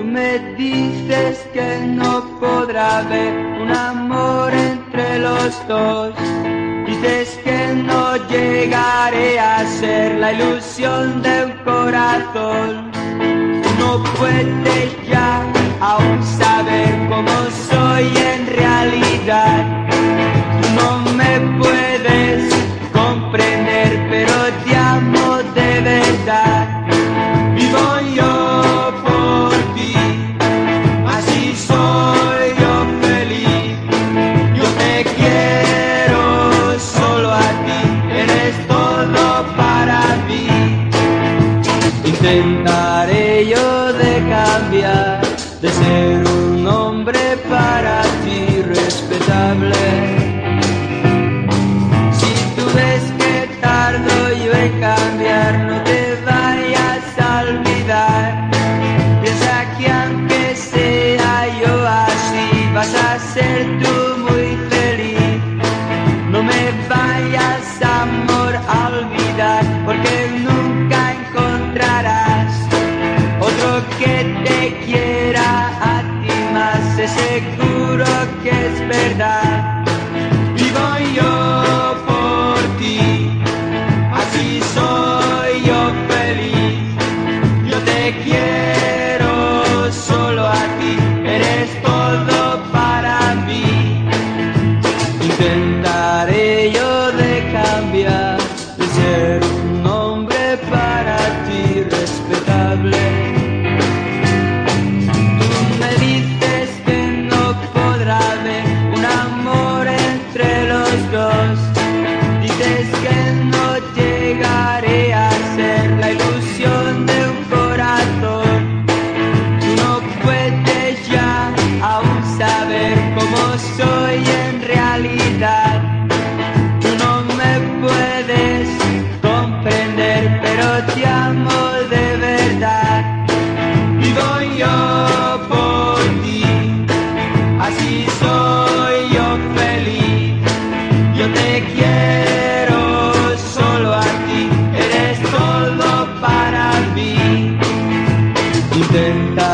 Tú me dices que no podrá haber un amor entre los dos. Dices que no llegaré a ser la ilusión de un corazón. No puedes ya aún saber cómo soy en realidad. Intentaré yo de cambiar, de ser saber cómo soy en realidad. Tú no me puedes comprender, pero te amo de verdad. Vivo yo por ti, así soy yo feliz. Yo te quiero solo a ti, eres todo para mí. Intentaré